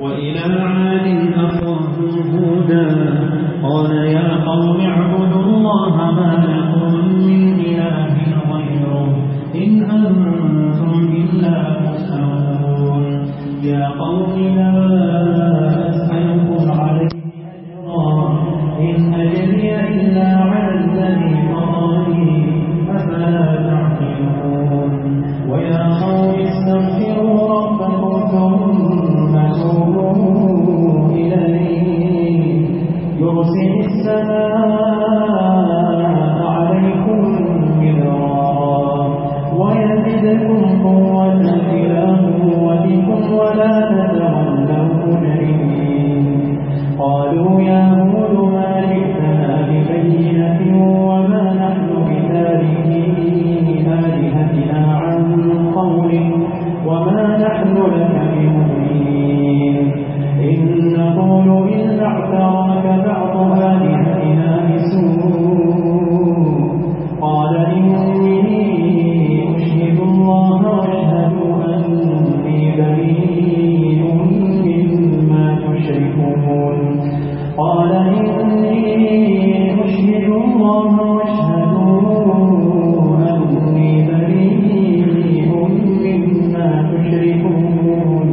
وإلى عاد أخاهم هودا. قال يا قوم اعبدوا الله ما لكم من إله غيره إن أنتم إلا مسلمون. يا قوم لا أسألكم عليه أجرا. إن أجري إلا على الذي فضلني أفلا ولا تشركون قال إني أشهد الله أني بريء مما تشركون.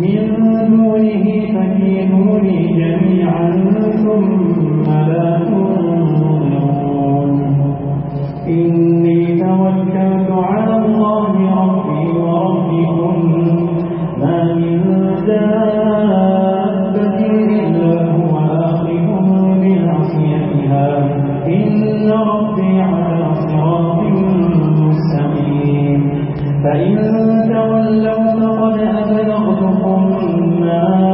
من دونه فكيدوني جميعا ثم لا تنظرون فإن تولوا فقد أبلغتكم ما